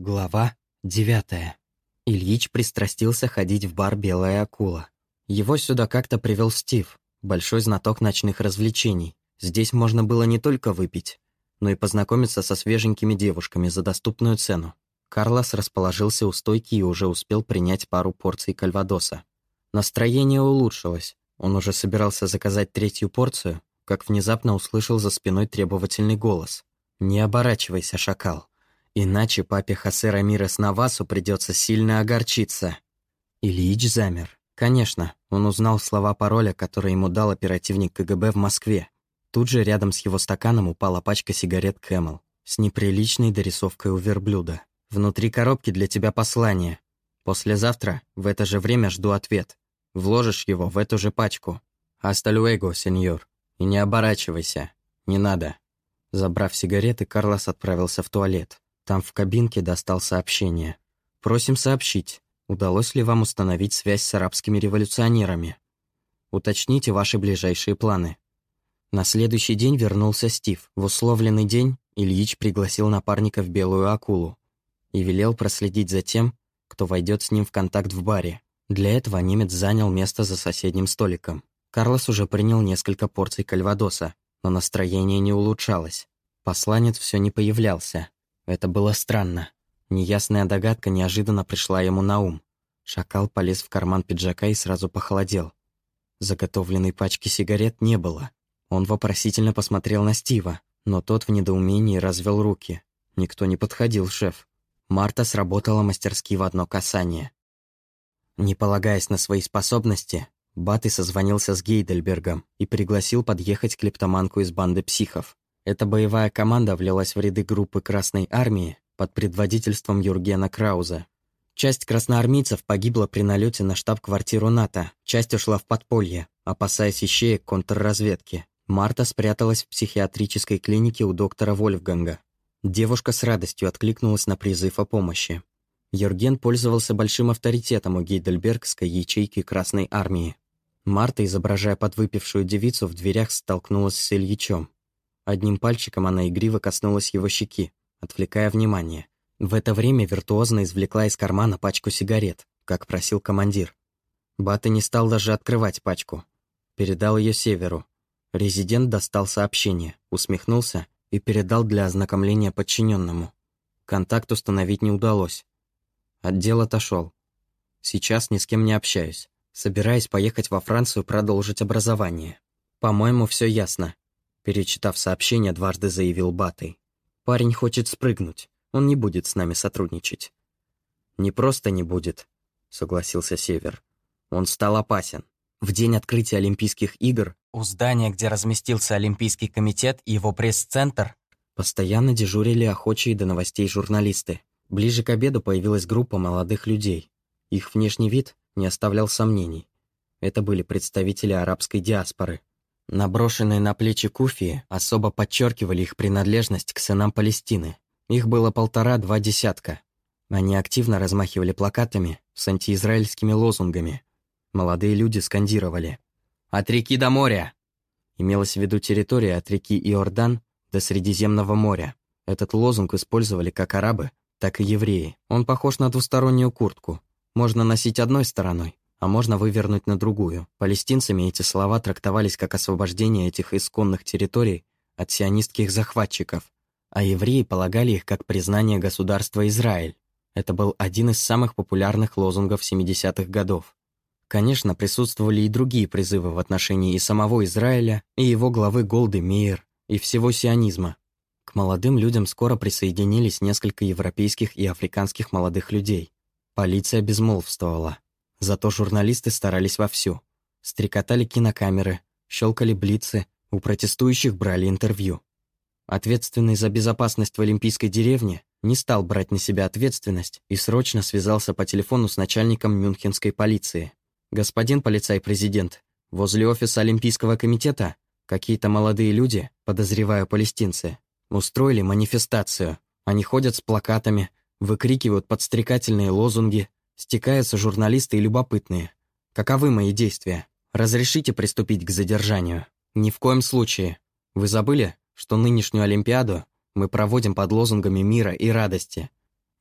Глава девятая. Ильич пристрастился ходить в бар «Белая акула». Его сюда как-то привел Стив, большой знаток ночных развлечений. Здесь можно было не только выпить, но и познакомиться со свеженькими девушками за доступную цену. Карлос расположился у стойки и уже успел принять пару порций кальвадоса. Настроение улучшилось. Он уже собирался заказать третью порцию, как внезапно услышал за спиной требовательный голос. «Не оборачивайся, шакал». Иначе папе Хосе Рамирес Навасу придется сильно огорчиться. Ильич замер. Конечно, он узнал слова пароля, которые ему дал оперативник КГБ в Москве. Тут же рядом с его стаканом упала пачка сигарет Camel с неприличной дорисовкой у верблюда. «Внутри коробки для тебя послание. Послезавтра в это же время жду ответ. Вложишь его в эту же пачку. Hasta luego, señor. И не оборачивайся. Не надо». Забрав сигареты, Карлос отправился в туалет. Там в кабинке достал сообщение. «Просим сообщить, удалось ли вам установить связь с арабскими революционерами? Уточните ваши ближайшие планы». На следующий день вернулся Стив. В условленный день Ильич пригласил напарника в белую акулу и велел проследить за тем, кто войдет с ним в контакт в баре. Для этого немец занял место за соседним столиком. Карлос уже принял несколько порций кальвадоса, но настроение не улучшалось. Посланец все не появлялся. Это было странно. Неясная догадка неожиданно пришла ему на ум. Шакал полез в карман пиджака и сразу похолодел. Заготовленной пачки сигарет не было. Он вопросительно посмотрел на Стива, но тот в недоумении развел руки. Никто не подходил, шеф. Марта сработала мастерски в одно касание. Не полагаясь на свои способности, Баты созвонился с Гейдельбергом и пригласил подъехать клептоманку из банды психов. Эта боевая команда влилась в ряды группы Красной Армии под предводительством Юргена Крауза. Часть красноармейцев погибла при налете на штаб-квартиру НАТО, часть ушла в подполье, опасаясь ищеек контрразведки. Марта спряталась в психиатрической клинике у доктора Вольфганга. Девушка с радостью откликнулась на призыв о помощи. Юрген пользовался большим авторитетом у гейдельбергской ячейки Красной Армии. Марта, изображая подвыпившую девицу, в дверях столкнулась с Ильичом. Одним пальчиком она игриво коснулась его щеки, отвлекая внимание. В это время виртуозно извлекла из кармана пачку сигарет, как просил командир. Бата не стал даже открывать пачку. Передал ее Северу. Резидент достал сообщение, усмехнулся и передал для ознакомления подчиненному. Контакт установить не удалось. Отдел отошел. Сейчас ни с кем не общаюсь. Собираюсь поехать во Францию продолжить образование. По-моему, все ясно. Перечитав сообщение, дважды заявил Батый. «Парень хочет спрыгнуть. Он не будет с нами сотрудничать». «Не просто не будет», — согласился Север. «Он стал опасен. В день открытия Олимпийских игр у здания, где разместился Олимпийский комитет и его пресс-центр, постоянно дежурили охочие до новостей журналисты. Ближе к обеду появилась группа молодых людей. Их внешний вид не оставлял сомнений. Это были представители арабской диаспоры. Наброшенные на плечи куфии особо подчеркивали их принадлежность к сынам Палестины. Их было полтора-два десятка. Они активно размахивали плакатами с антиизраильскими лозунгами. Молодые люди скандировали «От реки до моря!» Имелась в виду территория от реки Иордан до Средиземного моря. Этот лозунг использовали как арабы, так и евреи. Он похож на двустороннюю куртку. Можно носить одной стороной, а можно вывернуть на другую. Палестинцами эти слова трактовались как освобождение этих исконных территорий от сионистских захватчиков, а евреи полагали их как признание государства Израиль. Это был один из самых популярных лозунгов 70-х годов. Конечно, присутствовали и другие призывы в отношении и самого Израиля, и его главы Голды Мейер, и всего сионизма. К молодым людям скоро присоединились несколько европейских и африканских молодых людей. Полиция безмолвствовала. Зато журналисты старались вовсю. Стрекотали кинокамеры, щелкали блицы, у протестующих брали интервью. Ответственный за безопасность в Олимпийской деревне не стал брать на себя ответственность и срочно связался по телефону с начальником мюнхенской полиции. «Господин полицай-президент, возле офиса Олимпийского комитета какие-то молодые люди, подозреваю палестинцы, устроили манифестацию. Они ходят с плакатами, выкрикивают подстрекательные лозунги, Стекаются журналисты и любопытные. Каковы мои действия? Разрешите приступить к задержанию? Ни в коем случае. Вы забыли, что нынешнюю Олимпиаду мы проводим под лозунгами мира и радости.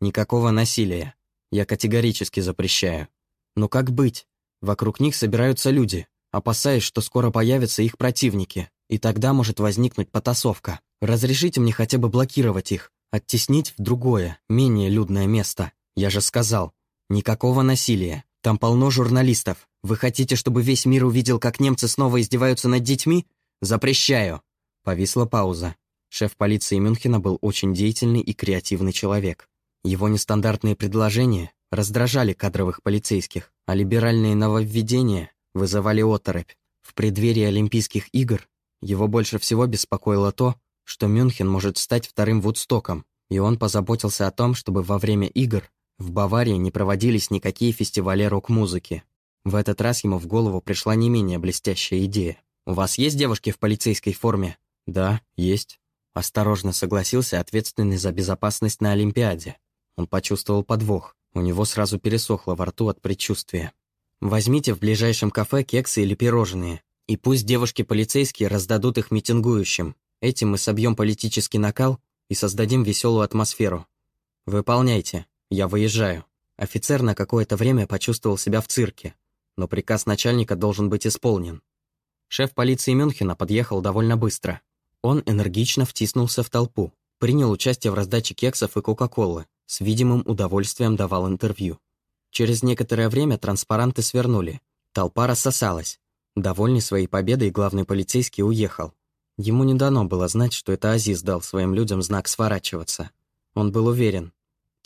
Никакого насилия. Я категорически запрещаю. Но как быть? Вокруг них собираются люди, опасаясь, что скоро появятся их противники, и тогда может возникнуть потасовка. Разрешите мне хотя бы блокировать их, оттеснить в другое, менее людное место. Я же сказал, никакого насилия. Там полно журналистов. Вы хотите, чтобы весь мир увидел, как немцы снова издеваются над детьми? Запрещаю!» Повисла пауза. Шеф полиции Мюнхена был очень деятельный и креативный человек. Его нестандартные предложения раздражали кадровых полицейских, а либеральные нововведения вызывали оторопь. В преддверии Олимпийских игр его больше всего беспокоило то, что Мюнхен может стать вторым Вудстоком, и он позаботился о том, чтобы во время игр в Баварии не проводились никакие фестивали рок-музыки. В этот раз ему в голову пришла не менее блестящая идея. «У вас есть девушки в полицейской форме?» «Да, есть». Осторожно согласился ответственный за безопасность на Олимпиаде. Он почувствовал подвох. У него сразу пересохло во рту от предчувствия. «Возьмите в ближайшем кафе кексы или пирожные, и пусть девушки-полицейские раздадут их митингующим. Этим мы собьем политический накал и создадим веселую атмосферу. Выполняйте, я выезжаю». Офицер на какое-то время почувствовал себя в цирке, но приказ начальника должен быть исполнен. Шеф полиции Мюнхена подъехал довольно быстро. Он энергично втиснулся в толпу, принял участие в раздаче кексов и Кока-Колы, с видимым удовольствием давал интервью. Через некоторое время транспаранты свернули. Толпа рассосалась. Довольный своей победой, главный полицейский уехал. Ему не дано было знать, что это Азиз дал своим людям знак сворачиваться. Он был уверен.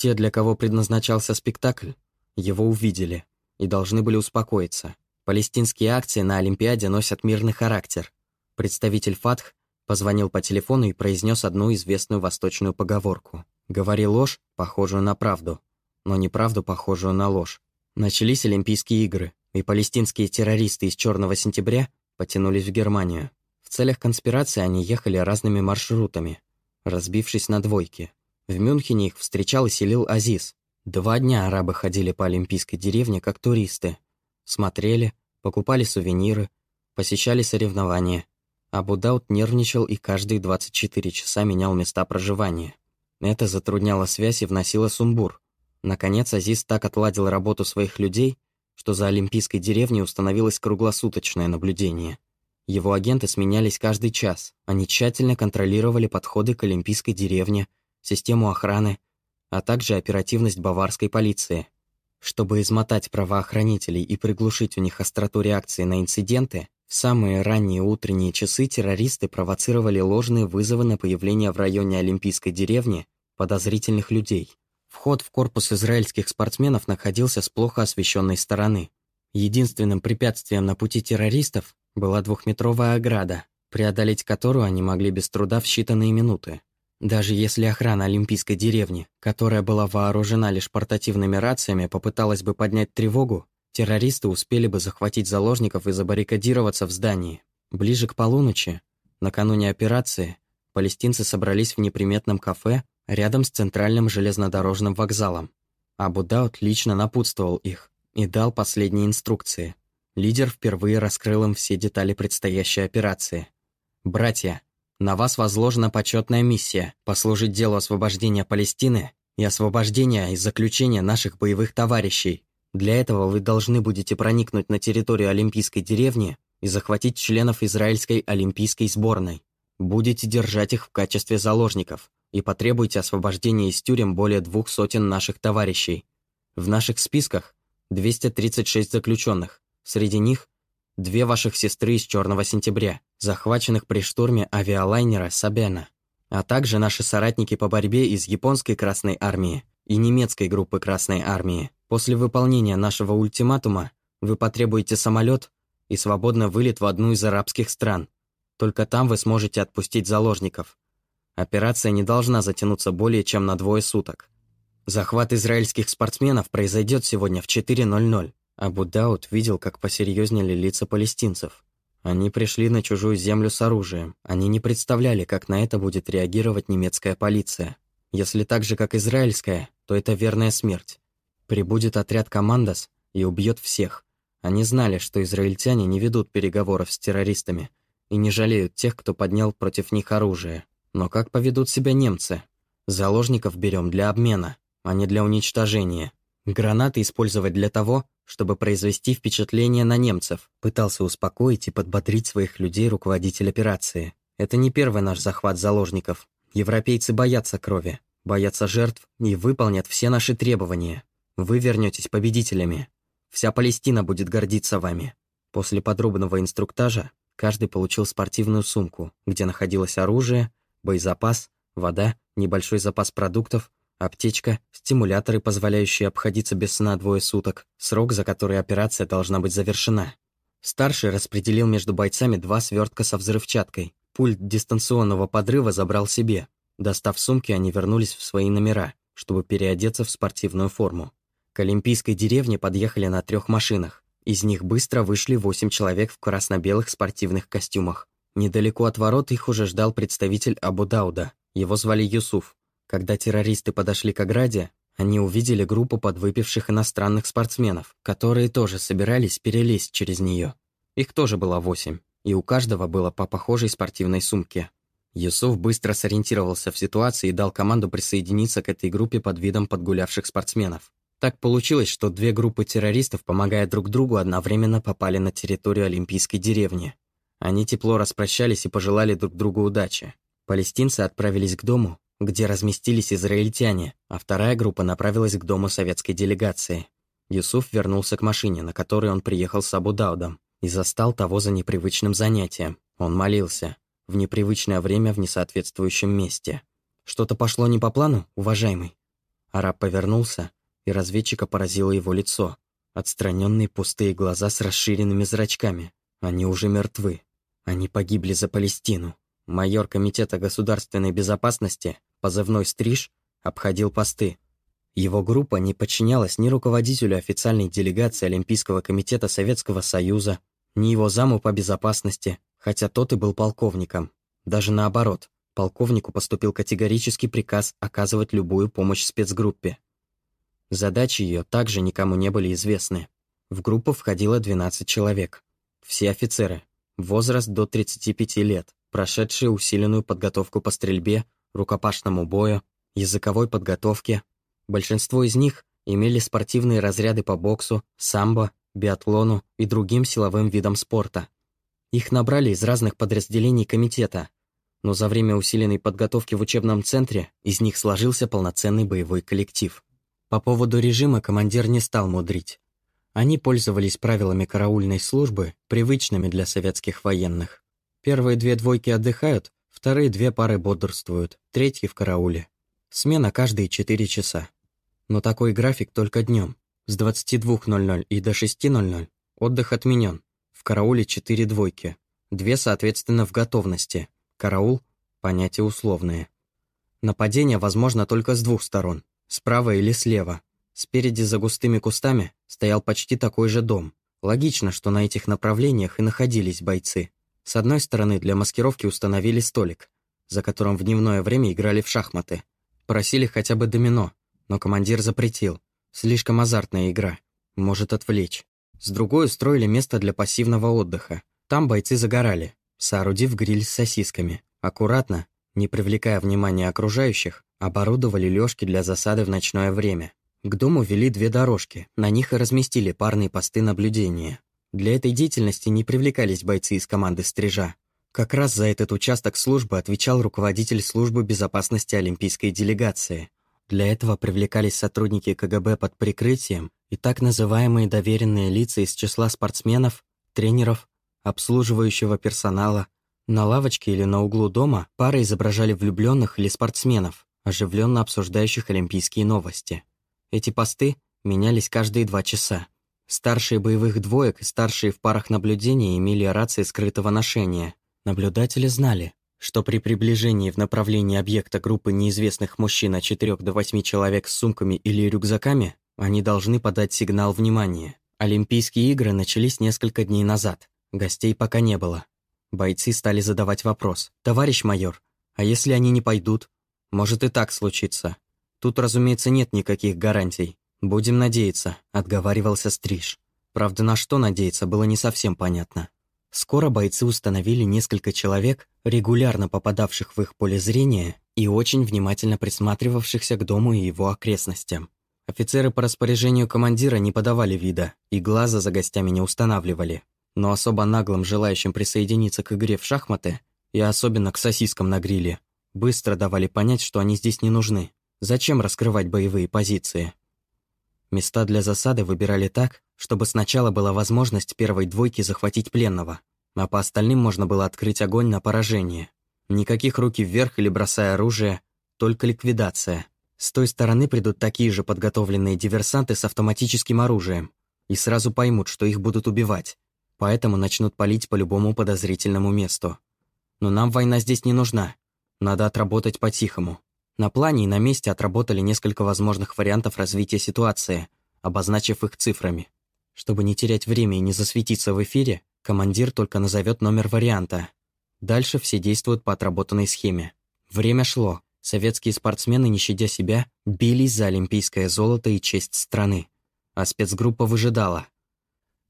Те, для кого предназначался спектакль, его увидели и должны были успокоиться. Палестинские акции на Олимпиаде носят мирный характер. Представитель ФАТХ позвонил по телефону и произнес одну известную восточную поговорку. Говори ложь, похожую на правду, но неправду, похожую на ложь. Начались Олимпийские игры, и палестинские террористы из Черного сентября потянулись в Германию. В целях конспирации они ехали разными маршрутами, разбившись на двойки. В Мюнхене их встречал и селил Азиз. Два дня арабы ходили по Олимпийской деревне как туристы. Смотрели, покупали сувениры, посещали соревнования. Абу Дауд нервничал и каждые 24 часа менял места проживания. Это затрудняло связь и вносило сумбур. Наконец Азиз так отладил работу своих людей, что за Олимпийской деревней установилось круглосуточное наблюдение. Его агенты сменялись каждый час. Они тщательно контролировали подходы к Олимпийской деревне, систему охраны, а также оперативность баварской полиции. Чтобы измотать правоохранителей и приглушить у них остроту реакции на инциденты, в самые ранние утренние часы террористы провоцировали ложные вызовы на появление в районе Олимпийской деревни подозрительных людей. Вход в корпус израильских спортсменов находился с плохо освещенной стороны. Единственным препятствием на пути террористов была двухметровая ограда, преодолеть которую они могли без труда в считанные минуты. Даже если охрана Олимпийской деревни, которая была вооружена лишь портативными рациями, попыталась бы поднять тревогу, террористы успели бы захватить заложников и забаррикадироваться в здании. Ближе к полуночи, накануне операции, палестинцы собрались в неприметном кафе рядом с центральным железнодорожным вокзалом. Абу Дауд лично напутствовал их и дал последние инструкции. Лидер впервые раскрыл им все детали предстоящей операции. «Братья, на вас возложена почетная миссия – послужить делу освобождения Палестины и освобождения и заключения наших боевых товарищей. Для этого вы должны будете проникнуть на территорию Олимпийской деревни и захватить членов израильской олимпийской сборной. Будете держать их в качестве заложников, и потребуйте освобождения из тюрем более двух сотен наших товарищей. В наших списках 236 заключенных, среди них две ваших сестры из Черного сентября, захваченных при штурме авиалайнера Сабена, а также наши соратники по борьбе из японской Красной Армии и немецкой группы Красной Армии. После выполнения нашего ультиматума вы потребуете самолет и свободно вылет в одну из арабских стран. Только там вы сможете отпустить заложников. Операция не должна затянуться более чем на двое суток. Захват израильских спортсменов произойдет сегодня в 4.00. Абу Дауд видел, как посерьезнели лица палестинцев. Они пришли на чужую землю с оружием. Они не представляли, как на это будет реагировать немецкая полиция. Если так же, как израильская, то это верная смерть. Прибудет отряд «Командос» и убьет всех. Они знали, что израильтяне не ведут переговоров с террористами и не жалеют тех, кто поднял против них оружие. Но как поведут себя немцы? Заложников берем для обмена. а не для уничтожения. Гранаты использовать для того, чтобы произвести впечатление на немцев, пытался успокоить и подбодрить своих людей руководитель операции. Это не первый наш захват заложников. Европейцы боятся крови, боятся жертв и выполнят все наши требования. Вы вернетесь победителями. Вся Палестина будет гордиться вами. После подробного инструктажа каждый получил спортивную сумку, где находилось оружие, боезапас, вода, небольшой запас продуктов, аптечка, стимуляторы, позволяющие обходиться без сна двое суток, срок, за который операция должна быть завершена. Старший распределил между бойцами два свертка со взрывчаткой. Пульт дистанционного подрыва забрал себе. Достав сумки, они вернулись в свои номера, чтобы переодеться в спортивную форму. К Олимпийской деревне подъехали на трех машинах. Из них быстро вышли восемь человек в красно-белых спортивных костюмах. Недалеко от ворот их уже ждал представитель Абу Дауда. Его звали Юсуф. Когда террористы подошли к ограде, они увидели группу подвыпивших иностранных спортсменов, которые тоже собирались перелезть через нее. Их тоже было восемь, и у каждого было по похожей спортивной сумке. Юсуф быстро сориентировался в ситуации и дал команду присоединиться к этой группе под видом подгулявших спортсменов. Так получилось, что две группы террористов, помогая друг другу, одновременно попали на территорию Олимпийской деревни. Они тепло распрощались и пожелали друг другу удачи. Палестинцы отправились к дому, где разместились израильтяне, а вторая группа направилась к дому советской делегации. Юсуф вернулся к машине, на которой он приехал с Абу Даудом, и застал того за непривычным занятием. Он молился. В непривычное время в несоответствующем месте. «Что-то пошло не по плану, уважаемый?» Араб повернулся, и разведчика поразило его лицо. Отстраненные пустые глаза с расширенными зрачками. Они уже мертвы. Они погибли за Палестину. Майор Комитета государственной безопасности, позывной «Стриж», обходил посты. Его группа не подчинялась ни руководителю официальной делегации Олимпийского комитета Советского Союза, ни его заму по безопасности, хотя тот и был полковником. Даже наоборот, полковнику поступил категорический приказ оказывать любую помощь спецгруппе. Задачи ее также никому не были известны. В группу входило 12 человек. Все офицеры. Возраст до 35 лет, прошедшие усиленную подготовку по стрельбе, рукопашному бою, языковой подготовке. Большинство из них имели спортивные разряды по боксу, самбо, биатлону и другим силовым видам спорта. Их набрали из разных подразделений комитета, но за время усиленной подготовки в учебном центре из них сложился полноценный боевой коллектив. По поводу режима командир не стал мудрить. Они пользовались правилами караульной службы, привычными для советских военных. Первые две двойки отдыхают, вторые две пары бодрствуют, третьи в карауле. Смена каждые 4 часа. Но такой график только днем. С 22.00 и до 6.00 отдых отменен. В карауле 4 двойки. Две, соответственно, в готовности. Караул – понятия условные. Нападение возможно только с двух сторон. Справа или слева. Спереди за густыми кустами стоял почти такой же дом. Логично, что на этих направлениях и находились бойцы. С одной стороны, для маскировки установили столик, за которым в дневное время играли в шахматы. Просили хотя бы домино, но командир запретил. Слишком азартная игра. Может отвлечь. С другой устроили место для пассивного отдыха. Там бойцы загорали, соорудив гриль с сосисками. Аккуратно, не привлекая внимания окружающих, Оборудовали лёжки для засады в ночное время. К дому вели две дорожки, на них и разместили парные посты наблюдения. Для этой деятельности не привлекались бойцы из команды «Стрижа». Как раз за этот участок службы отвечал руководитель службы безопасности Олимпийской делегации. Для этого привлекались сотрудники КГБ под прикрытием и так называемые доверенные лица из числа спортсменов, тренеров, обслуживающего персонала. На лавочке или на углу дома пары изображали влюбленных или спортсменов, оживленно обсуждающих олимпийские новости. Эти посты менялись каждые два часа. Старшие боевых двоек и старшие в парах наблюдения имели рации скрытого ношения. Наблюдатели знали, что при приближении в направлении объекта группы неизвестных мужчин от 4 до 8 человек с сумками или рюкзаками, они должны подать сигнал внимания. Олимпийские игры начались несколько дней назад. Гостей пока не было. Бойцы стали задавать вопрос. «Товарищ майор, а если они не пойдут? Может и так случиться. Тут, разумеется, нет никаких гарантий. Будем надеяться», — отговаривался Стриж. Правда, на что надеяться, было не совсем понятно. Скоро бойцы установили несколько человек, регулярно попадавших в их поле зрения, и очень внимательно присматривавшихся к дому и его окрестностям. Офицеры по распоряжению командира не подавали вида и глаза за гостями не устанавливали, но особо наглым желающим присоединиться к игре в шахматы и особенно к сосискам на гриле быстро давали понять, что они здесь не нужны. Зачем раскрывать боевые позиции? Места для засады выбирали так, чтобы сначала была возможность первой двойки захватить пленного, а по остальным можно было открыть огонь на поражение. Никаких руки вверх или бросая оружие, только ликвидация. С той стороны придут такие же подготовленные диверсанты с автоматическим оружием и сразу поймут, что их будут убивать, поэтому начнут палить по любому подозрительному месту. Но нам война здесь не нужна. Надо отработать по-тихому. На плане и на месте отработали несколько возможных вариантов развития ситуации, обозначив их цифрами. Чтобы не терять время и не засветиться в эфире, командир только назовет номер варианта. Дальше все действуют по отработанной схеме. Время шло. Советские спортсмены, не щадя себя, бились за олимпийское золото и честь страны. А спецгруппа выжидала.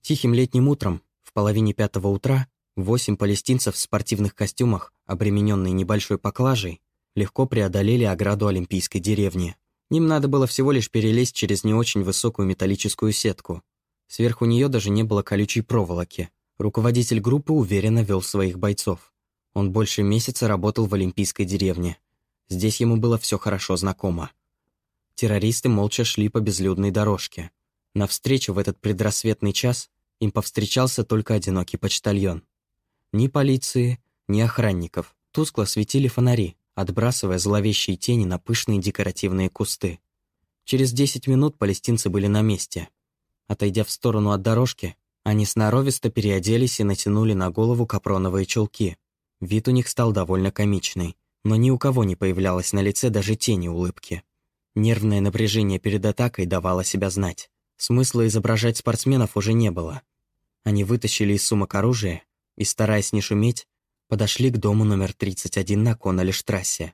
Тихим летним утром, в половине пятого утра, восемь палестинцев в спортивных костюмах, обремененные небольшой поклажей, легко преодолели ограду Олимпийской деревни. Им надо было всего лишь перелезть через не очень высокую металлическую сетку. Сверху нее даже не было колючей проволоки. Руководитель группы уверенно вел своих бойцов. Он больше месяца работал в Олимпийской деревне. Здесь ему было все хорошо знакомо. Террористы молча шли по безлюдной дорожке. Навстречу в этот предрассветный час им повстречался только одинокий почтальон. Ни полиции, ни охранников. Тускло светили фонари, отбрасывая зловещие тени на пышные декоративные кусты. Через 10 минут палестинцы были на месте. Отойдя в сторону от дорожки, они сноровисто переоделись и натянули на голову капроновые чулки. Вид у них стал довольно комичный, но ни у кого не появлялось на лице даже тени улыбки. Нервное напряжение перед атакой давало себя знать. Смысла изображать спортсменов уже не было. Они вытащили из сумок оружие и, стараясь не шуметь, подошли к дому номер 31 на Коннелли-штрассе.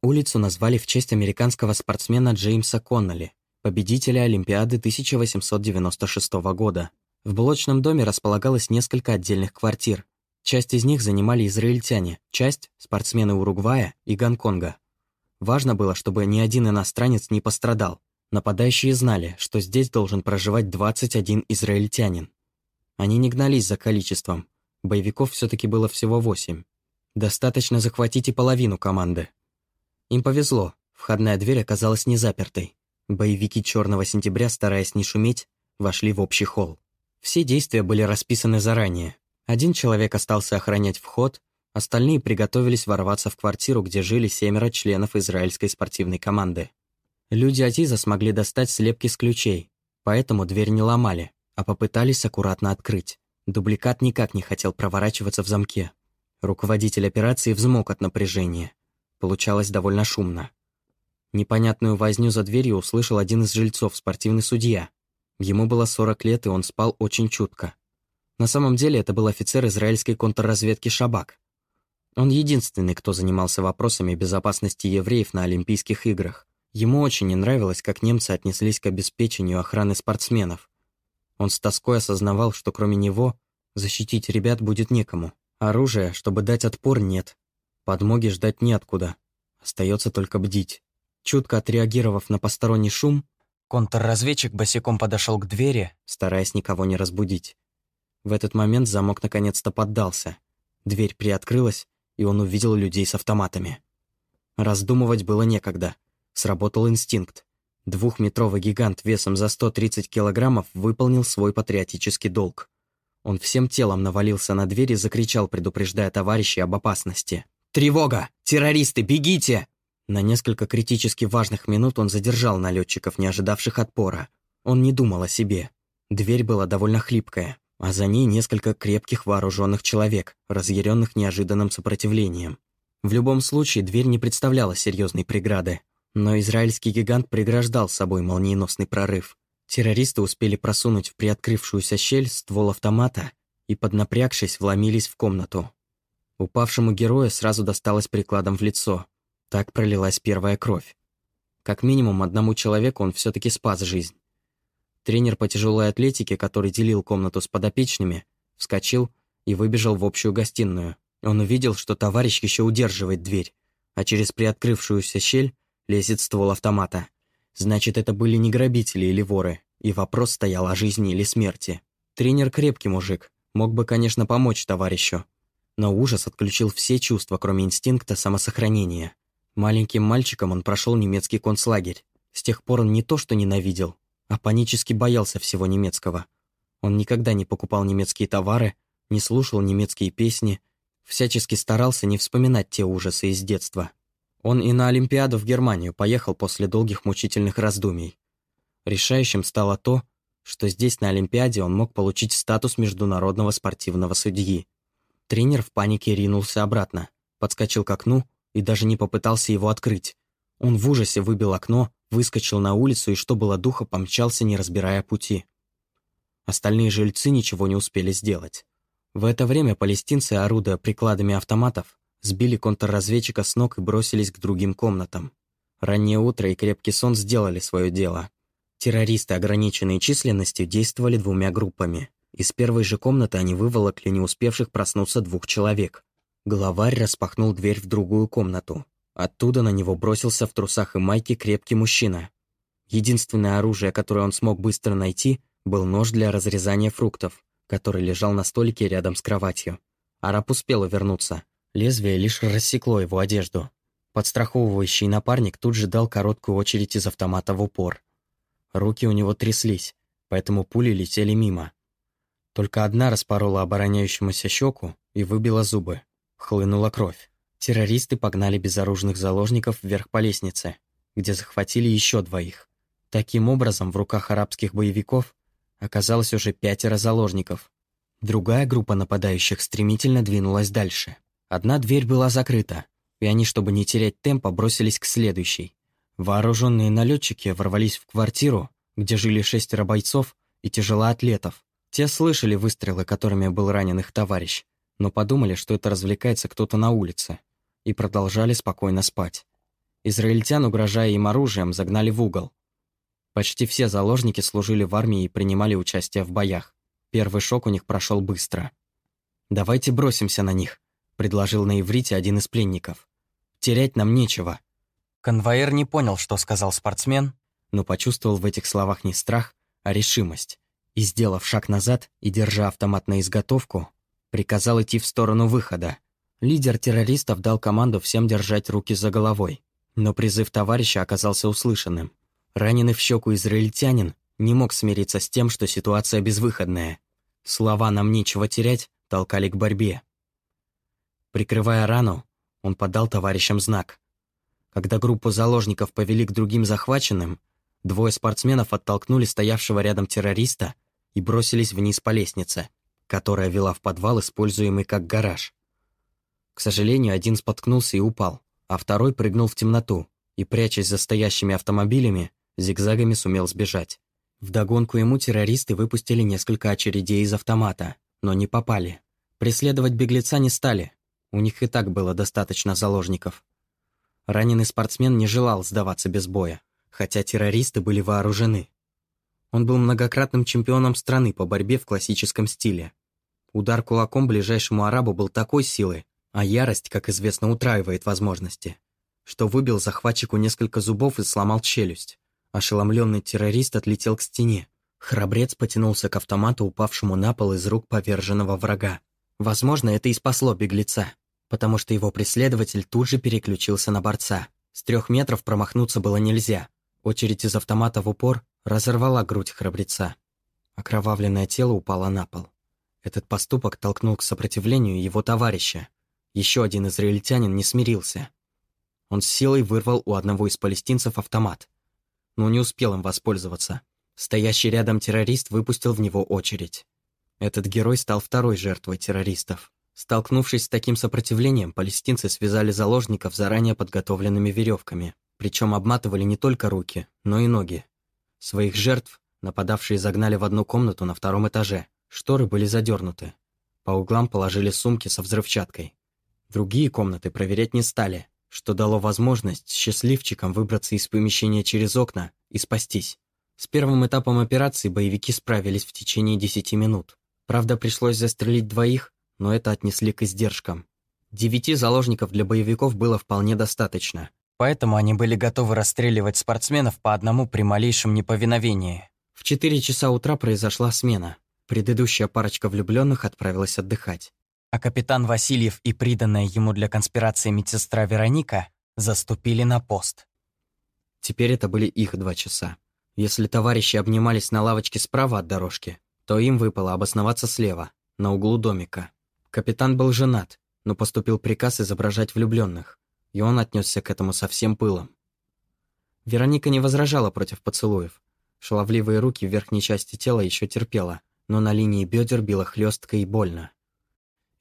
Улицу назвали в честь американского спортсмена Джеймса Коннелли, победителя Олимпиады 1896 года. В блочном доме располагалось несколько отдельных квартир. Часть из них занимали израильтяне, часть – спортсмены Уругвая и Гонконга. Важно было, чтобы ни один иностранец не пострадал. Нападающие знали, что здесь должен проживать 21 израильтянин. Они не гнались за количеством, Боевиков все-таки было всего восемь. Достаточно захватить и половину команды. Им повезло, входная дверь оказалась не запертой. Боевики «Черного сентября», стараясь не шуметь, вошли в общий холл. Все действия были расписаны заранее. Один человек остался охранять вход, остальные приготовились ворваться в квартиру, где жили семеро членов израильской спортивной команды. Люди Атиза смогли достать слепки с ключей, поэтому дверь не ломали, а попытались аккуратно открыть. Дубликат никак не хотел проворачиваться в замке. Руководитель операции взмок от напряжения. Получалось довольно шумно. Непонятную возню за дверью услышал один из жильцов, спортивный судья. Ему было 40 лет, и он спал очень чутко. На самом деле это был офицер израильской контрразведки «Шабак». Он единственный, кто занимался вопросами безопасности евреев на Олимпийских играх. Ему очень не нравилось, как немцы отнеслись к обеспечению охраны спортсменов, он с тоской осознавал, что кроме него защитить ребят будет некому. Оружия, чтобы дать отпор, нет. Подмоги ждать неоткуда. Остается только бдить. Чутко отреагировав на посторонний шум, контрразведчик босиком подошел к двери, стараясь никого не разбудить. В этот момент замок наконец-то поддался. Дверь приоткрылась, и он увидел людей с автоматами. Раздумывать было некогда. Сработал инстинкт. Двухметровый гигант весом за 130 килограммов выполнил свой патриотический долг. Он всем телом навалился на дверь и закричал, предупреждая товарищей об опасности. «Тревога! Террористы, бегите!» На несколько критически важных минут он задержал налетчиков, не ожидавших отпора. Он не думал о себе. Дверь была довольно хлипкая, а за ней несколько крепких вооруженных человек, разъяренных неожиданным сопротивлением. В любом случае, дверь не представляла серьезной преграды. Но израильский гигант преграждал собой молниеносный прорыв. Террористы успели просунуть в приоткрывшуюся щель ствол автомата и, поднапрягшись, вломились в комнату. Упавшему герою сразу досталось прикладом в лицо. Так пролилась первая кровь. Как минимум одному человеку он все таки спас жизнь. Тренер по тяжелой атлетике, который делил комнату с подопечными, вскочил и выбежал в общую гостиную. Он увидел, что товарищ еще удерживает дверь, а через приоткрывшуюся щель лезет ствол автомата. Значит, это были не грабители или воры, и вопрос стоял о жизни или смерти. Тренер крепкий мужик, мог бы, конечно, помочь товарищу. Но ужас отключил все чувства, кроме инстинкта самосохранения. Маленьким мальчиком он прошел немецкий концлагерь. С тех пор он не то что ненавидел, а панически боялся всего немецкого. Он никогда не покупал немецкие товары, не слушал немецкие песни, всячески старался не вспоминать те ужасы из детства. Он и на Олимпиаду в Германию поехал после долгих мучительных раздумий. Решающим стало то, что здесь на Олимпиаде он мог получить статус международного спортивного судьи. Тренер в панике ринулся обратно, подскочил к окну и даже не попытался его открыть. Он в ужасе выбил окно, выскочил на улицу и, что было духа, помчался, не разбирая пути. Остальные жильцы ничего не успели сделать. В это время палестинцы, орудуя прикладами автоматов, сбили контрразведчика с ног и бросились к другим комнатам. Раннее утро и крепкий сон сделали свое дело. Террористы, ограниченные численностью, действовали двумя группами. Из первой же комнаты они выволокли не успевших проснуться двух человек. Главарь распахнул дверь в другую комнату. Оттуда на него бросился в трусах и майке крепкий мужчина. Единственное оружие, которое он смог быстро найти, был нож для разрезания фруктов, который лежал на столике рядом с кроватью. Араб успел увернуться. Лезвие лишь рассекло его одежду. Подстраховывающий напарник тут же дал короткую очередь из автомата в упор. Руки у него тряслись, поэтому пули летели мимо. Только одна распорола обороняющемуся щеку и выбила зубы. Хлынула кровь. Террористы погнали безоружных заложников вверх по лестнице, где захватили еще двоих. Таким образом, в руках арабских боевиков оказалось уже пятеро заложников. Другая группа нападающих стремительно двинулась дальше. Одна дверь была закрыта, и они, чтобы не терять темпа, бросились к следующей. Вооруженные налетчики ворвались в квартиру, где жили шестеро бойцов и тяжелоатлетов. Те слышали выстрелы, которыми был ранен их товарищ, но подумали, что это развлекается кто-то на улице, и продолжали спокойно спать. Израильтян, угрожая им оружием, загнали в угол, Почти все заложники служили в армии и принимали участие в боях. Первый шок у них прошел быстро. «Давайте бросимся на них», — предложил на иврите один из пленников. «Терять нам нечего». Конвоир не понял, что сказал спортсмен, но почувствовал в этих словах не страх, а решимость. И, сделав шаг назад и держа автомат на изготовку, приказал идти в сторону выхода. Лидер террористов дал команду всем держать руки за головой, но призыв товарища оказался услышанным. Раненый в щеку израильтянин не мог смириться с тем, что ситуация безвыходная. Слова «нам нечего терять» толкали к борьбе. Прикрывая рану, он подал товарищам знак. Когда группу заложников повели к другим захваченным, двое спортсменов оттолкнули стоявшего рядом террориста и бросились вниз по лестнице, которая вела в подвал, используемый как гараж. К сожалению, один споткнулся и упал, а второй прыгнул в темноту и, прячась за стоящими автомобилями, зигзагами сумел сбежать. Вдогонку ему террористы выпустили несколько очередей из автомата, но не попали. Преследовать беглеца не стали, у них и так было достаточно заложников. Раненый спортсмен не желал сдаваться без боя, хотя террористы были вооружены. Он был многократным чемпионом страны по борьбе в классическом стиле. Удар кулаком ближайшему арабу был такой силы, а ярость, как известно, утраивает возможности, что выбил захватчику несколько зубов и сломал челюсть. Ошеломленный террорист отлетел к стене. Храбрец потянулся к автомату, упавшему на пол из рук поверженного врага. Возможно, это и спасло беглеца, потому что его преследователь тут же переключился на борца. С трех метров промахнуться было нельзя. Очередь из автомата в упор разорвала грудь храбреца. Окровавленное тело упало на пол. Этот поступок толкнул к сопротивлению его товарища. Еще один израильтянин не смирился. Он с силой вырвал у одного из палестинцев автомат – но не успел им воспользоваться. Стоящий рядом террорист выпустил в него очередь. Этот герой стал второй жертвой террористов. Столкнувшись с таким сопротивлением, палестинцы связали заложников заранее подготовленными веревками, причем обматывали не только руки, но и ноги. Своих жертв нападавшие загнали в одну комнату на втором этаже. Шторы были задернуты. По углам положили сумки со взрывчаткой. Другие комнаты проверять не стали, что дало возможность счастливчикам выбраться из помещения через окна и спастись. С первым этапом операции боевики справились в течение 10 минут. Правда, пришлось застрелить двоих, но это отнесли к издержкам. Девяти заложников для боевиков было вполне достаточно. Поэтому они были готовы расстреливать спортсменов по одному при малейшем неповиновении. В 4 часа утра произошла смена. Предыдущая парочка влюбленных отправилась отдыхать. А капитан Васильев и приданная ему для конспирации медсестра Вероника заступили на пост. Теперь это были их два часа. Если товарищи обнимались на лавочке справа от дорожки, то им выпало обосноваться слева, на углу домика. Капитан был женат, но поступил приказ изображать влюбленных, и он отнесся к этому со всем пылом. Вероника не возражала против поцелуев, Шаловливые руки в верхней части тела еще терпела, но на линии бедер било хлестко и больно.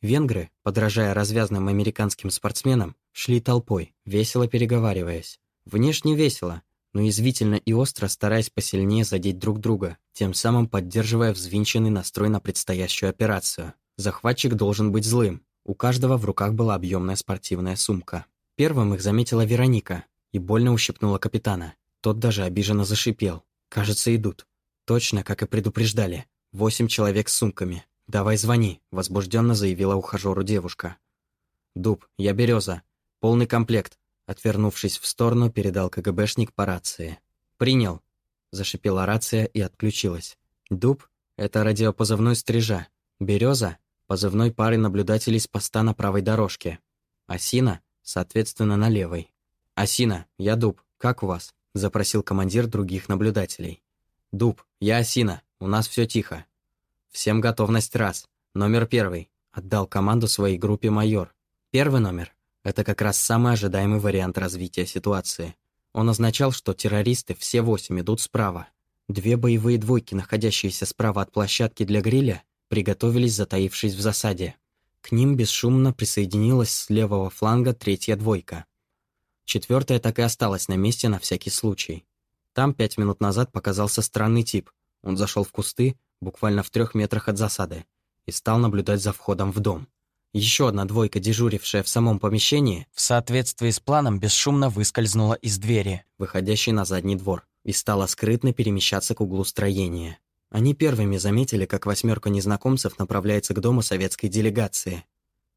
Венгры, подражая развязным американским спортсменам, шли толпой, весело переговариваясь. Внешне весело, но извительно и остро стараясь посильнее задеть друг друга, тем самым поддерживая взвинченный настрой на предстоящую операцию. Захватчик должен быть злым. У каждого в руках была объемная спортивная сумка. Первым их заметила Вероника и больно ущипнула капитана. Тот даже обиженно зашипел. «Кажется, идут. Точно, как и предупреждали. Восемь человек с сумками. Давай звони», — возбужденно заявила ухажеру девушка. «Дуб, я Береза. Полный комплект», — отвернувшись в сторону, передал КГБшник по рации. «Принял», — зашипела рация и отключилась. «Дуб — это радиопозывной стрижа. Береза — позывной пары наблюдателей с поста на правой дорожке. Осина, соответственно, на левой. Осина, я Дуб. Как у вас?» — запросил командир других наблюдателей. «Дуб, я Осина, у нас все тихо». «Всем готовность раз. Номер первый», — отдал команду своей группе майор. Первый номер — это как раз самый ожидаемый вариант развития ситуации. Он означал, что террористы все восемь идут справа. Две боевые двойки, находящиеся справа от площадки для гриля, приготовились, затаившись в засаде. К ним бесшумно присоединилась с левого фланга третья двойка. Четвертая так и осталась на месте на всякий случай. Там пять минут назад показался странный тип. Он зашел в кусты, буквально в трех метрах от засады, и стал наблюдать за входом в дом. Еще одна двойка, дежурившая в самом помещении, в соответствии с планом бесшумно выскользнула из двери, выходящей на задний двор, и стала скрытно перемещаться к углу строения. Они первыми заметили, как восьмерка незнакомцев направляется к дому советской делегации.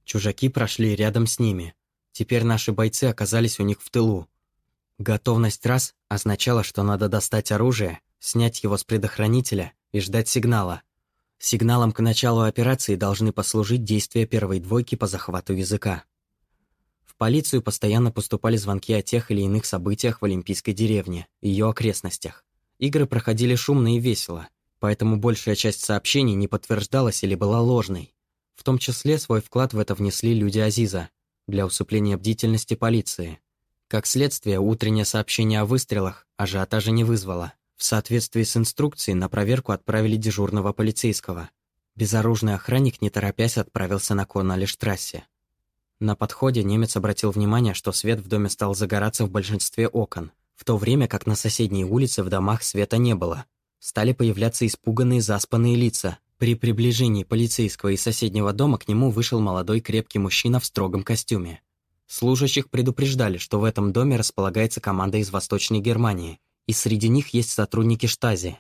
Чужаки прошли рядом с ними, Теперь наши бойцы оказались у них в тылу. Готовность раз означала, что надо достать оружие, снять его с предохранителя и ждать сигнала. Сигналом к началу операции должны послужить действия первой двойки по захвату языка. В полицию постоянно поступали звонки о тех или иных событиях в Олимпийской деревне ее окрестностях. Игры проходили шумно и весело, поэтому большая часть сообщений не подтверждалась или была ложной. В том числе свой вклад в это внесли люди Азиза – для усыпления бдительности полиции. Как следствие, утреннее сообщение о выстрелах ажиотажа не вызвало. В соответствии с инструкцией на проверку отправили дежурного полицейского. Безоружный охранник, не торопясь, отправился на Корнале-штрассе. На подходе немец обратил внимание, что свет в доме стал загораться в большинстве окон, в то время как на соседней улице в домах света не было. Стали появляться испуганные заспанные лица, при приближении полицейского из соседнего дома к нему вышел молодой крепкий мужчина в строгом костюме. Служащих предупреждали, что в этом доме располагается команда из Восточной Германии, и среди них есть сотрудники штази.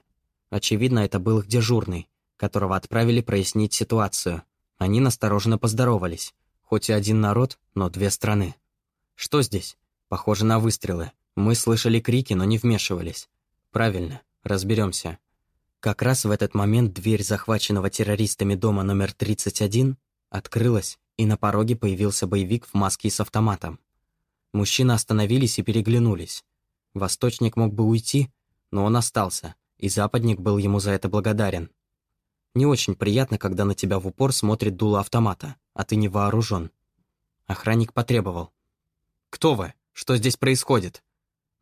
Очевидно, это был их дежурный, которого отправили прояснить ситуацию. Они настороженно поздоровались. Хоть и один народ, но две страны. Что здесь? Похоже на выстрелы. Мы слышали крики, но не вмешивались. Правильно, разберемся. Как раз в этот момент дверь захваченного террористами дома номер 31 открылась, и на пороге появился боевик в маске с автоматом. Мужчины остановились и переглянулись. Восточник мог бы уйти, но он остался, и западник был ему за это благодарен. Не очень приятно, когда на тебя в упор смотрит дуло автомата, а ты не вооружен. Охранник потребовал. «Кто вы? Что здесь происходит?»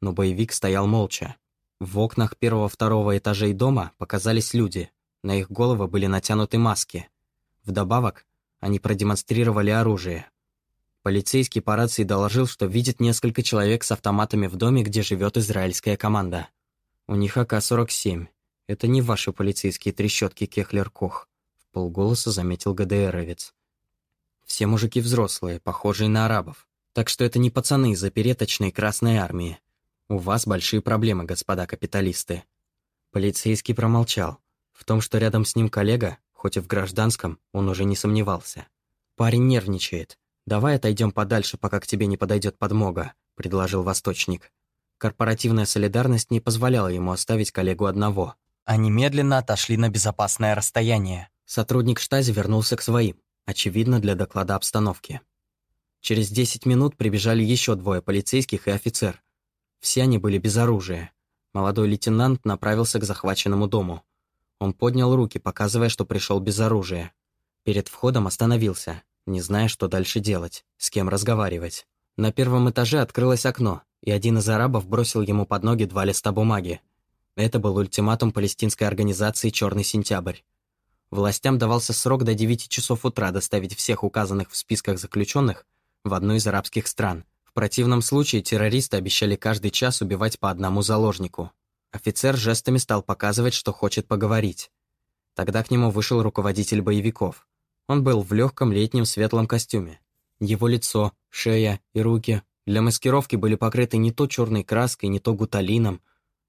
Но боевик стоял молча. В окнах первого-второго этажей дома показались люди. На их головы были натянуты маски. Вдобавок, они продемонстрировали оружие. Полицейский по рации доложил, что видит несколько человек с автоматами в доме, где живет израильская команда. У них АК-47. Это не ваши полицейские трещотки, Кехлер-Кох, в полголоса заметил ГДРовец. Все мужики взрослые, похожие на арабов. Так что это не пацаны из опереточной Красной Армии. «У вас большие проблемы, господа капиталисты». Полицейский промолчал. В том, что рядом с ним коллега, хоть и в гражданском, он уже не сомневался. Парень нервничает. «Давай отойдем подальше, пока к тебе не подойдет подмога», — предложил Восточник. Корпоративная солидарность не позволяла ему оставить коллегу одного. Они медленно отошли на безопасное расстояние. Сотрудник штази вернулся к своим, очевидно, для доклада обстановки. Через 10 минут прибежали еще двое полицейских и офицер. Все они были без оружия. Молодой лейтенант направился к захваченному дому. Он поднял руки, показывая, что пришел без оружия. Перед входом остановился, не зная, что дальше делать, с кем разговаривать. На первом этаже открылось окно, и один из арабов бросил ему под ноги два листа бумаги. Это был ультиматум палестинской организации «Черный сентябрь». Властям давался срок до 9 часов утра доставить всех указанных в списках заключенных в одну из арабских стран. В противном случае террористы обещали каждый час убивать по одному заложнику. Офицер жестами стал показывать, что хочет поговорить. Тогда к нему вышел руководитель боевиков. Он был в легком летнем светлом костюме. Его лицо, шея и руки для маскировки были покрыты не то черной краской, не то гуталином.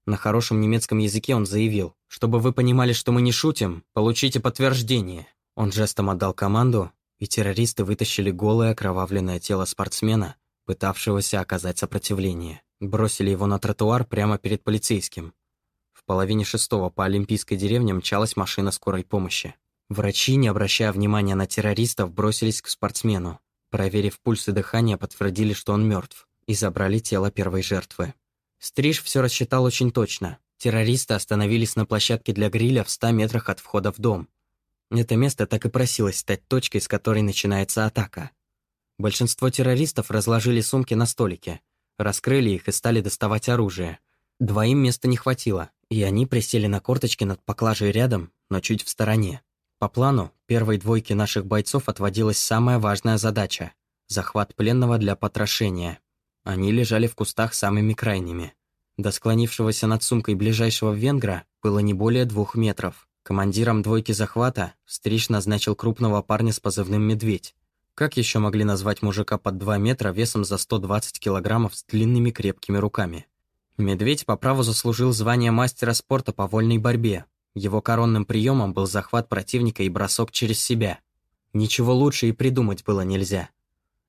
На хорошем немецком языке он заявил, «Чтобы вы понимали, что мы не шутим, получите подтверждение». Он жестом отдал команду, и террористы вытащили голое окровавленное тело спортсмена, пытавшегося оказать сопротивление. Бросили его на тротуар прямо перед полицейским. В половине шестого по Олимпийской деревне мчалась машина скорой помощи. Врачи, не обращая внимания на террористов, бросились к спортсмену. Проверив пульс и дыхание, подтвердили, что он мертв, и забрали тело первой жертвы. Стриж все рассчитал очень точно. Террористы остановились на площадке для гриля в 100 метрах от входа в дом. Это место так и просилось стать точкой, с которой начинается атака. Большинство террористов разложили сумки на столике, раскрыли их и стали доставать оружие. Двоим места не хватило, и они присели на корточки над поклажей рядом, но чуть в стороне. По плану, первой двойке наших бойцов отводилась самая важная задача – захват пленного для потрошения. Они лежали в кустах самыми крайними. До склонившегося над сумкой ближайшего венгра было не более двух метров. Командиром двойки захвата Стриж назначил крупного парня с позывным «Медведь». Как еще могли назвать мужика под 2 метра весом за 120 килограммов с длинными крепкими руками? Медведь по праву заслужил звание мастера спорта по вольной борьбе, его коронным приемом был захват противника и бросок через себя. Ничего лучше и придумать было нельзя.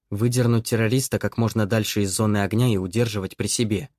Выдернуть террориста как можно дальше из зоны огня и удерживать при себе.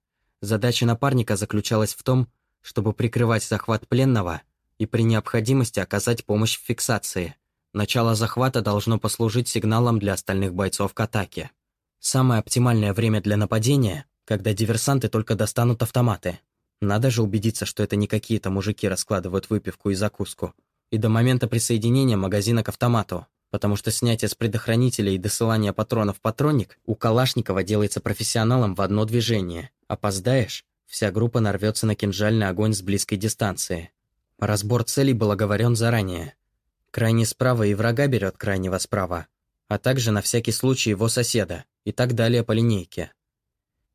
Задача напарника заключалась в том, чтобы прикрывать захват пленного и при необходимости оказать помощь в фиксации. Начало захвата должно послужить сигналом для остальных бойцов к атаке. Самое оптимальное время для нападения, когда диверсанты только достанут автоматы, надо же убедиться, что это не какие-то мужики раскладывают выпивку и закуску. И до момента присоединения магазина к автомату. Потому что снятие с предохранителя и досылание патронов в патронник у Калашникова делается профессионалом в одно движение. Опоздаешь, вся группа нарвется на кинжальный огонь с близкой дистанции. Разбор целей был оговорен заранее. Крайне справа и врага берет крайнего справа, а также на всякий случай его соседа, и так далее по линейке.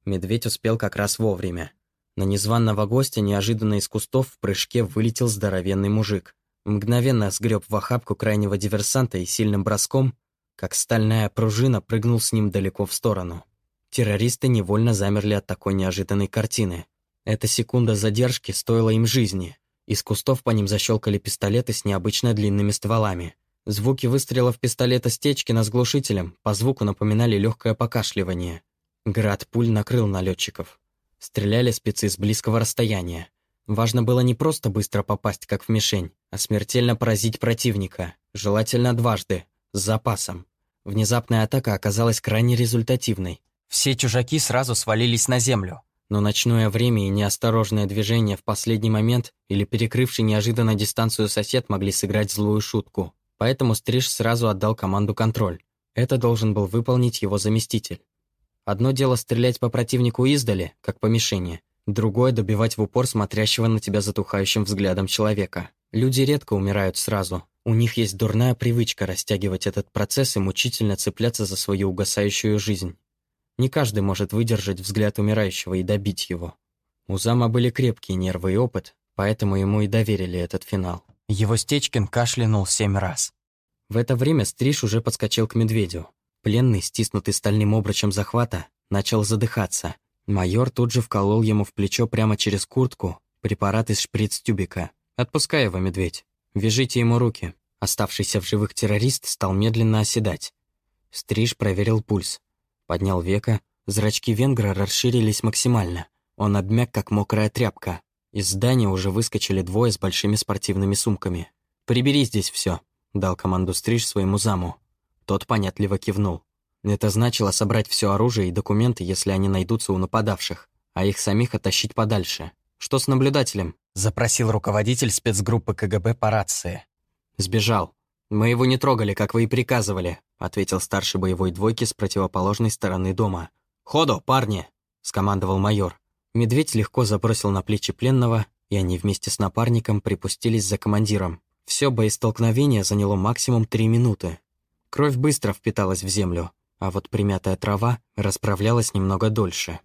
Медведь успел как раз вовремя. На незваного гостя неожиданно из кустов в прыжке вылетел здоровенный мужик. Мгновенно сгреб в охапку крайнего диверсанта и сильным броском, как стальная пружина, прыгнул с ним далеко в сторону. Террористы невольно замерли от такой неожиданной картины. Эта секунда задержки стоила им жизни. Из кустов по ним защелкали пистолеты с необычно длинными стволами. Звуки выстрелов пистолета с Течкина с глушителем по звуку напоминали легкое покашливание. Град пуль накрыл налетчиков. Стреляли спецы с близкого расстояния. Важно было не просто быстро попасть, как в мишень, а смертельно поразить противника, желательно дважды, с запасом. Внезапная атака оказалась крайне результативной. Все чужаки сразу свалились на землю. Но ночное время и неосторожное движение в последний момент или перекрывший неожиданно дистанцию сосед могли сыграть злую шутку. Поэтому Стриж сразу отдал команду контроль. Это должен был выполнить его заместитель. Одно дело стрелять по противнику издали, как по мишени, другое — добивать в упор смотрящего на тебя затухающим взглядом человека. Люди редко умирают сразу. У них есть дурная привычка растягивать этот процесс и мучительно цепляться за свою угасающую жизнь. Не каждый может выдержать взгляд умирающего и добить его. У Зама были крепкие нервы и опыт, поэтому ему и доверили этот финал. Его Стечкин кашлянул семь раз. В это время Стриж уже подскочил к медведю. Пленный, стиснутый стальным обручем захвата, начал задыхаться. Майор тут же вколол ему в плечо прямо через куртку препарат из шприц-тюбика. «Отпускай его, медведь. Вяжите ему руки». Оставшийся в живых террорист стал медленно оседать. Стриж проверил пульс. Поднял века, зрачки венгра расширились максимально. Он обмяк, как мокрая тряпка. Из здания уже выскочили двое с большими спортивными сумками. «Прибери здесь все, дал команду Стриж своему заму. Тот понятливо кивнул. Это значило собрать все оружие и документы, если они найдутся у нападавших, а их самих оттащить подальше. «Что с наблюдателем?» — запросил руководитель спецгруппы КГБ по рации. «Сбежал. Мы его не трогали, как вы и приказывали», — ответил старший боевой двойки с противоположной стороны дома. «Ходу, парни!» — скомандовал майор. Медведь легко забросил на плечи пленного, и они вместе с напарником припустились за командиром. Все боестолкновение заняло максимум три минуты. Кровь быстро впиталась в землю, а вот примятая трава расправлялась немного дольше.